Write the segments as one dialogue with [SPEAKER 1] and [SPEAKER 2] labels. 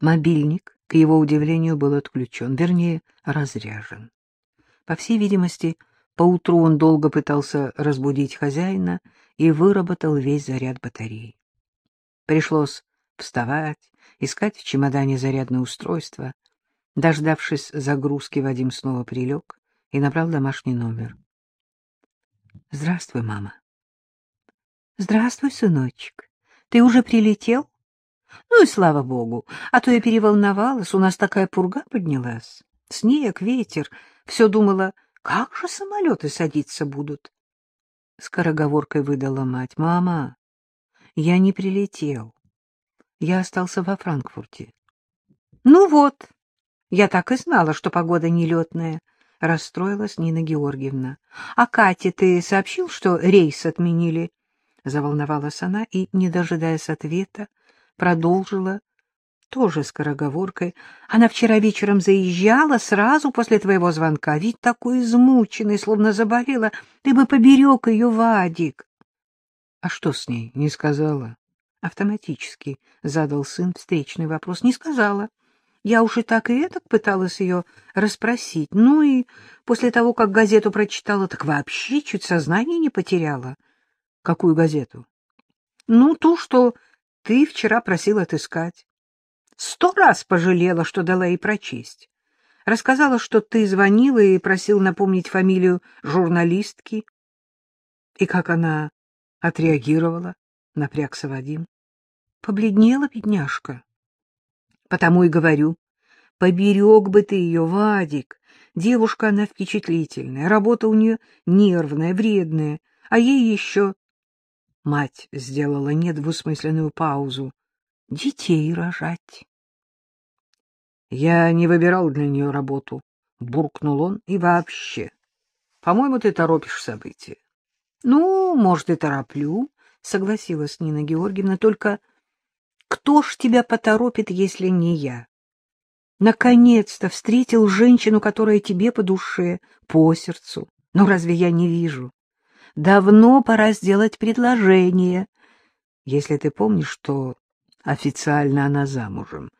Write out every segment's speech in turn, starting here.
[SPEAKER 1] Мобильник, к его удивлению, был отключен, вернее, разряжен. По всей видимости, поутру он долго пытался разбудить хозяина и выработал весь заряд батареи. Пришлось вставать, искать в чемодане зарядное устройство. Дождавшись загрузки, Вадим снова прилег и набрал домашний номер. — Здравствуй, мама. — Здравствуй, сыночек. Ты уже прилетел? Ну и слава богу, а то я переволновалась, у нас такая пурга поднялась. Снег, ветер, все думала, как же самолеты садиться будут. Скороговоркой выдала мать. Мама, я не прилетел. Я остался во Франкфурте. Ну вот, я так и знала, что погода нелетная. Расстроилась Нина Георгиевна. — А Кате ты сообщил, что рейс отменили? Заволновалась она и, не дожидаясь ответа, продолжила тоже скороговоркой. Она вчера вечером заезжала сразу после твоего звонка. Ведь такой измученный, словно заболела. Ты бы поберег ее, Вадик. — А что с ней? Не сказала? Автоматически задал сын встречный вопрос. Не сказала. Я уж и так и этак пыталась ее расспросить. Ну и после того, как газету прочитала, так вообще чуть сознание не потеряла. — Какую газету? — Ну, ту, что ты вчера просил отыскать. Сто раз пожалела, что дала ей прочесть. Рассказала, что ты звонила и просил напомнить фамилию журналистки. И как она отреагировала, напрягся Вадим. Побледнела бедняжка. Потому и говорю, поберег бы ты ее, Вадик. Девушка она впечатлительная, работа у нее нервная, вредная, а ей еще Мать сделала недвусмысленную паузу. Детей рожать. Я не выбирал для нее работу, буркнул он, и вообще. По-моему, ты торопишь события. Ну, может, и тороплю, согласилась Нина Георгиевна, только кто ж тебя поторопит, если не я? Наконец-то встретил женщину, которая тебе по душе, по сердцу. Ну, разве я не вижу? Давно пора сделать предложение. Если ты помнишь, что официально она замужем,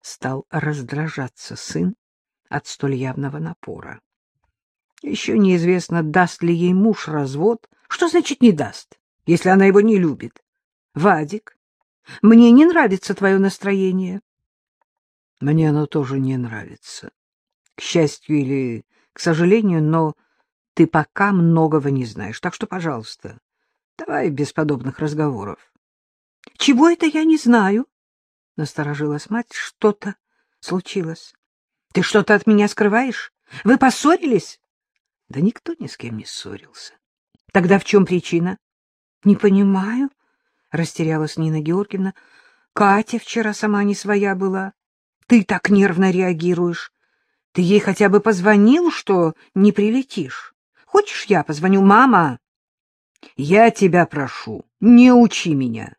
[SPEAKER 1] стал раздражаться сын от столь явного напора. Еще неизвестно, даст ли ей муж развод. Что значит не даст, если она его не любит? Вадик, мне не нравится твое настроение. Мне оно тоже не нравится. К счастью или к сожалению, но ты пока многого не знаешь, так что, пожалуйста, давай без подобных разговоров. — Чего это я не знаю? — насторожилась мать. — Что-то случилось. Ты что-то от меня скрываешь? Вы поссорились? — Да никто ни с кем не ссорился. — Тогда в чем причина? — Не понимаю, — растерялась Нина Георгиевна. — Катя вчера сама не своя была. Ты так нервно реагируешь. Ты ей хотя бы позвонил, что не прилетишь? Хочешь, я позвоню? Мама, я тебя прошу, не учи меня.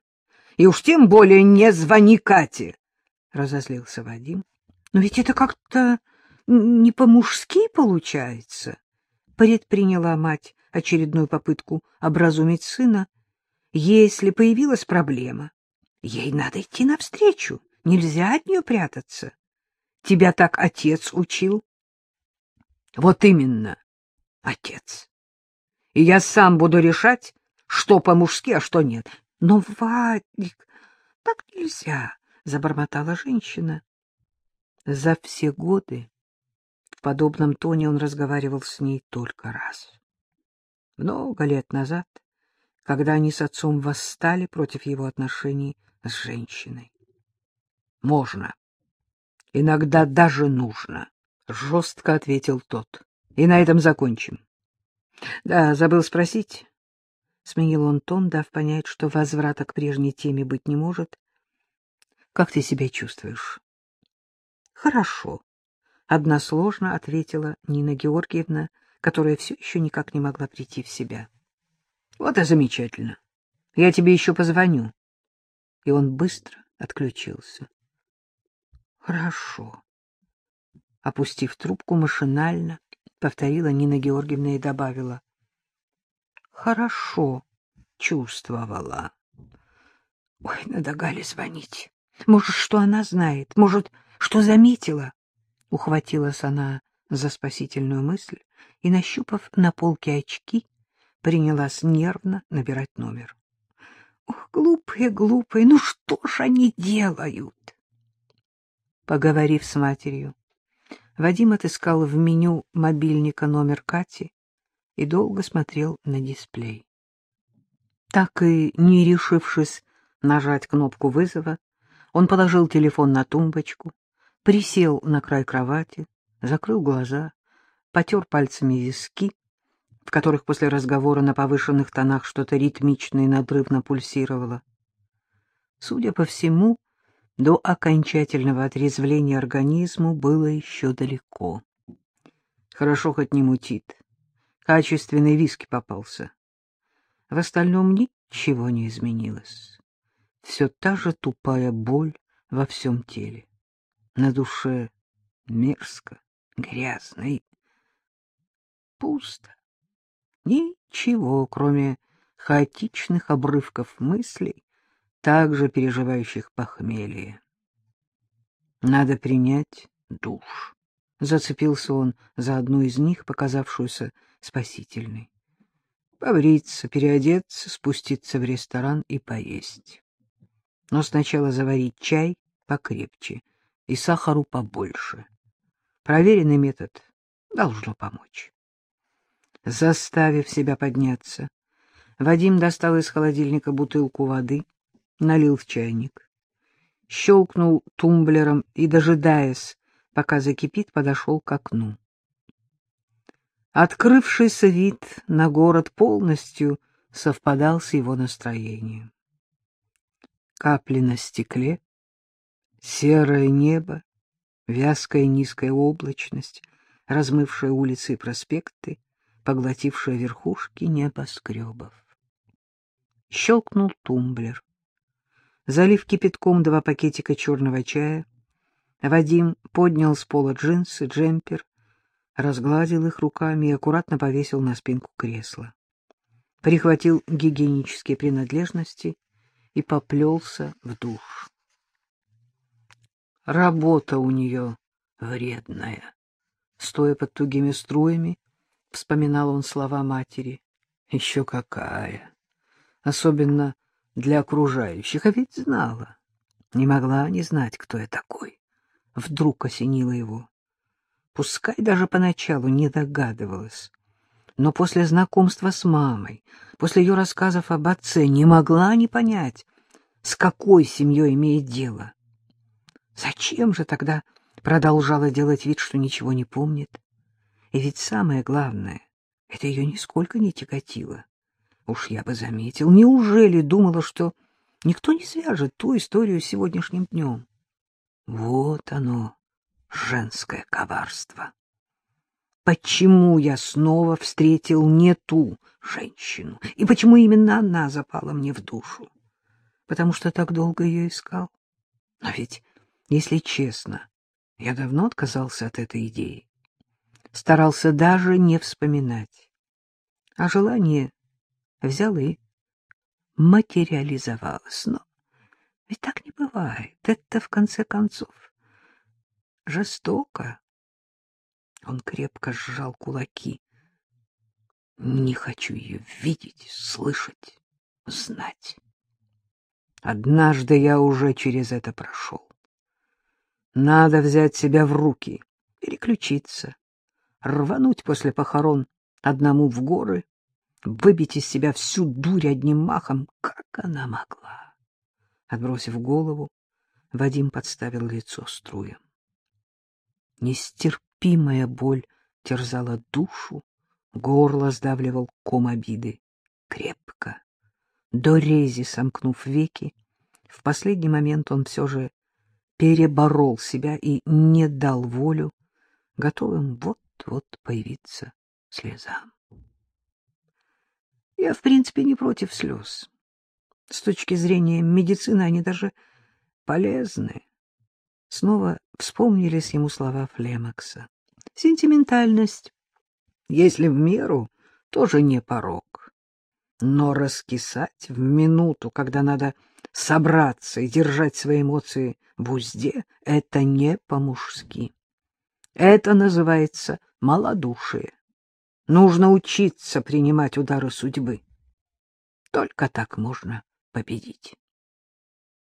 [SPEAKER 1] И уж тем более не звони Кате, — разозлился Вадим. Но ведь это как-то не по-мужски получается, — предприняла мать очередную попытку образумить сына. Если появилась проблема, ей надо идти навстречу, нельзя от нее прятаться. Тебя так отец учил. Вот именно отец. И я сам буду решать, что по-мужски, а что нет. Но, Вадик, так нельзя, — забормотала женщина. За все годы в подобном тоне он разговаривал с ней только раз. Много лет назад, когда они с отцом восстали против его отношений с женщиной. Можно. Иногда даже нужно, — жестко ответил тот. И на этом закончим. Да, забыл спросить. Сменил он тон, дав понять, что возврата к прежней теме быть не может. Как ты себя чувствуешь? Хорошо. Односложно ответила Нина Георгиевна, которая все еще никак не могла прийти в себя. Вот и замечательно. Я тебе еще позвоню. И он быстро отключился. Хорошо. Опустив трубку машинально, повторила Нина Георгиевна и добавила. Хорошо чувствовала. Ой, надо Гале звонить. Может, что она знает? Может, что заметила? Ухватилась она за спасительную мысль и, нащупав на полке очки, принялась нервно набирать номер. Ох, глупые, глупые, ну что ж они делают? Поговорив с матерью, Вадим отыскал в меню мобильника номер Кати и долго смотрел на дисплей. Так и не решившись нажать кнопку вызова, он положил телефон на тумбочку, присел на край кровати, закрыл глаза, потер пальцами виски, в которых после разговора на повышенных тонах что-то ритмично и надрывно пульсировало. Судя по всему, до окончательного отрезвления организму было еще далеко. Хорошо хоть не мутит. Качественный виски попался. В остальном ничего не изменилось. Все та же тупая боль во всем теле. На душе мерзко, грязно и пусто. Ничего, кроме хаотичных обрывков мыслей, также переживающих похмелье. Надо принять душ. Зацепился он за одну из них, показавшуюся спасительной. Побриться, переодеться, спуститься в ресторан и поесть. Но сначала заварить чай покрепче и сахару побольше. Проверенный метод должно помочь. Заставив себя подняться, Вадим достал из холодильника бутылку воды, налил в чайник, щелкнул тумблером и, дожидаясь, пока закипит, подошел к окну. Открывшийся вид на город полностью совпадал с его настроением. Капли на стекле, серое небо, вязкая низкая облачность, размывшая улицы и проспекты, поглотившая верхушки небоскребов. Щелкнул тумблер. Залив кипятком два пакетика черного чая, Вадим поднял с пола джинсы, джемпер, разгладил их руками и аккуратно повесил на спинку кресла. Прихватил гигиенические принадлежности и поплелся в душ. Работа у нее вредная. Стоя под тугими струями, вспоминал он слова матери. Еще какая! Особенно для окружающих, а ведь знала. Не могла не знать, кто я такой. Вдруг осенило его. Пускай даже поначалу не догадывалась. Но после знакомства с мамой, после ее рассказов об отце, не могла не понять, с какой семьей имеет дело. Зачем же тогда продолжала делать вид, что ничего не помнит? И ведь самое главное, это ее нисколько не тяготило. Уж я бы заметил, неужели думала, что никто не свяжет ту историю с сегодняшним днем? Вот оно, женское коварство. Почему я снова встретил не ту женщину? И почему именно она запала мне в душу? Потому что так долго ее искал. Но ведь, если честно, я давно отказался от этой идеи. Старался даже не вспоминать. А желание взял и материализовалось. Но ведь так не бывает. Это, в конце концов, жестоко. Он крепко сжал кулаки. Не хочу ее видеть, слышать, знать. Однажды я уже через это прошел. Надо взять себя в руки, переключиться, рвануть после похорон одному в горы, выбить из себя всю дурь одним махом, как она могла. Отбросив голову, Вадим подставил лицо струям. Нестерпимая боль терзала душу, горло сдавливал ком обиды. Крепко, до рези сомкнув веки, в последний момент он все же переборол себя и не дал волю готовым вот-вот появиться слезам. Я, в принципе, не против слез. С точки зрения медицины они даже полезны. Снова вспомнились ему слова Флемакса. Сентиментальность, если в меру, тоже не порог. Но раскисать в минуту, когда надо собраться и держать свои эмоции в узде — это не по-мужски. Это называется малодушие. Нужно учиться принимать удары судьбы. Только так можно победить.